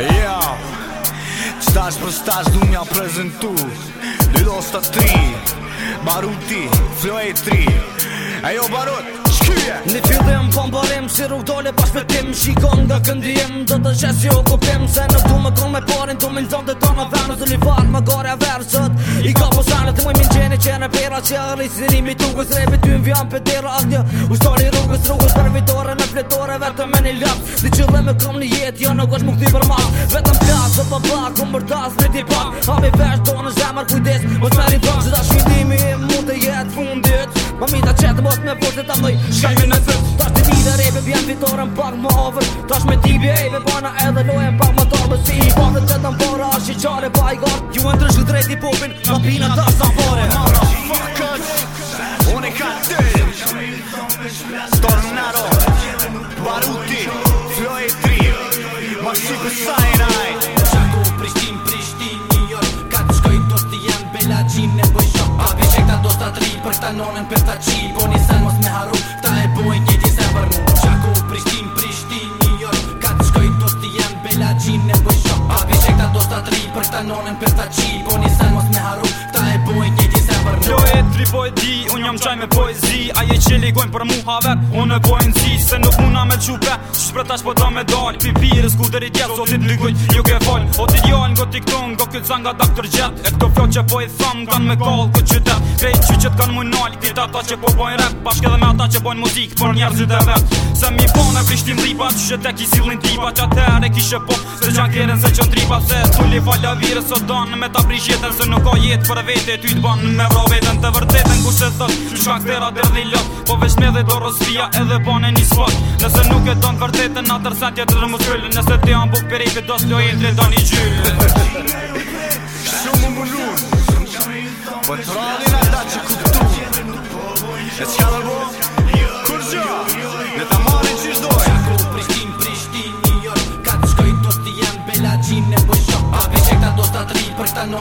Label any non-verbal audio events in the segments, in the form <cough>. Yeah Qtash për qtash du mja prezentu Lidosta 3 Baruti Flo e 3 Ejo Barut Yeah. Në fillim po mbarim si rrug dole pas me tim Shikon dhe këndijim dhe të qes jo kupim Se në du me kru me parin du me nëzon dhe ta me venë Zë li farë me gare a versët I ka po posanë të muj minë qene pera që arri sinimi tukës Rebi ty në për dira as një ushtori rrugës rrugës Për vitore në fletore vetëm e një lap Di që dhe me kom një jetë jo nuk është më këti për ma Vetëm plak dhe pa plak unë bërtas në ti pak Hami vesh do në zemër kujdes më të meri pak Qëta shvidimi mund të jetë fundit Ma mita qëtë mos me fërë të të mëj Shkajmi në cët Ta shtë ti dhe rebi vjen vitore pak më over Ta shme ti bje e bana edhe lojen pak më tabë si Pa dhe qëtë më para ashtë i qare pa i gartë Ju e në të shkë drejti popin Ma pina të sa po Ta nonën për ta qi, po një sen mos me haru Ta e bojnë një t'i se për mu Qako Prishtin, Prishtin, New York Ka të shkoj do t'i jem bella qi me boj shok Babi qek ta do t'a tri për ta nonën për ta qi Po një sen mos me haru, ta e bojnë një Flojë tri di, un jam çaj me poezi, ajë që ligojn për mua haver, un e bojn si se nuk una me çupe, shpretas po do me dal, pipir skuteri djat sot i ligoj, ju ke fal, o ti jo ngo tikton, go ky zanga doktor jet, e to flojë po i tham kan me koll ku qytet, krej qytet kan mu nal, kita ata që po bojn rap, bashkë edhe me ata që bojn muzik, por njerëzit e vet, Se mi po në Prishtin Liba Që te e ki silin tiba Që atere kishe po Se që ankerën se që triba Se të tulli falja virës o donë Me ta prish jetën Se nuk o jetë për vete Ty të banë me vro vetën Të vërtetën ku se thot Që shak të ratë dërdi lot Po vesh me dhe do rëzvia Edhe banë e një spot Nëse nuk e donë vërtetën Në tërsa tjetër në muskullë Nëse te janë buk përri Do dosë lojit dhe do një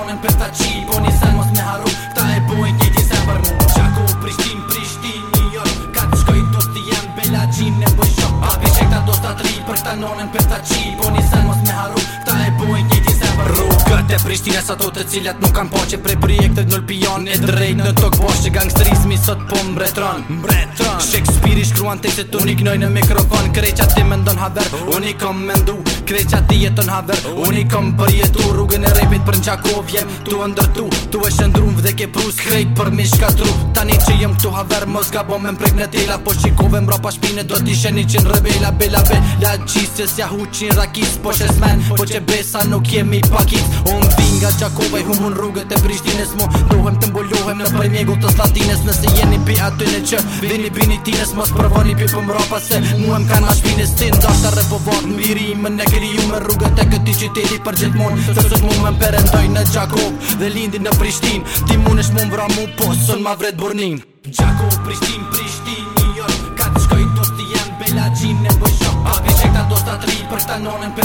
Ronen për të qi Po një sen mos me haru Këta e bojnë një gjithë sen për mu Qako Prishtin, Prishtin, New York Ka të shkoj do t'i jem Bela qim në bëjshok Pa vishek ta do s'ta tri Për këta nonen për të qi Po një sen mos me haru Këta e bojnë një gjithë Rrugët e Prishtina sa to të cilat nuk kanë paqe Pre projektet nul pion e drejt në tok poqe Gangsterizmi sot po mbretron Mbretron Shakespeare i shkruan tekstet unik noj në mikrofon Kreqa ti mendon haver Unë i kom me ndu ti jeton haver Unë i kom për jetu Rrugën e repit për në jem Tu ndërtu Tu e shëndrum vdhe ke prus Krejt për mi shkatru Tani që jem këtu haver Mos gabom po me mprek në tela Po shikove mbra pa shpine Do t'ishe një qin rebela Bela bela La gjisës ja huqin rakis Po men Po besa nuk jemi pagit Unë vi nga Gjakovaj, humë në rrugët e Prishtines Mo dohem të mbullohem në përmjegu të Slatines Nëse jeni pi aty në që, vini bini tines Mos përvoni pi pëmra se mu em kanë ashpines Tin dashtë të repovat në viri Më ne këri ju me rrugët e këti qiteti për gjithmon Se sot mu me më përendoj në Gjakov dhe lindi në Prishtin Ti mu nesh mu më vra mu po, sën ma vret burnin Gjakov, Prishtin, Prishtin, New Ka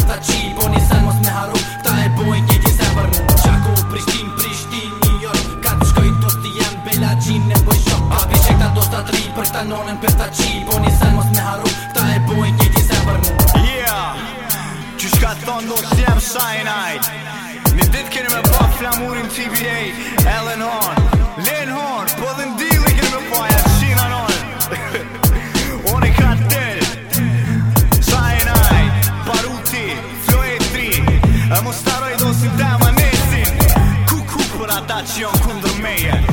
ta ta nonën për ta qipo Një sen mos me haru, ta e bujnë një ti sen për mu Yeah, që shka thonë do të jem shajnajt Një dit keni me pa flamurin TBA Ellen Horn, Lynn Horn, po dhe ndili keni me pa jetë shina nonë <laughs> Mostaroj do si dema nesin Kuku për ata që kundër meje yeah.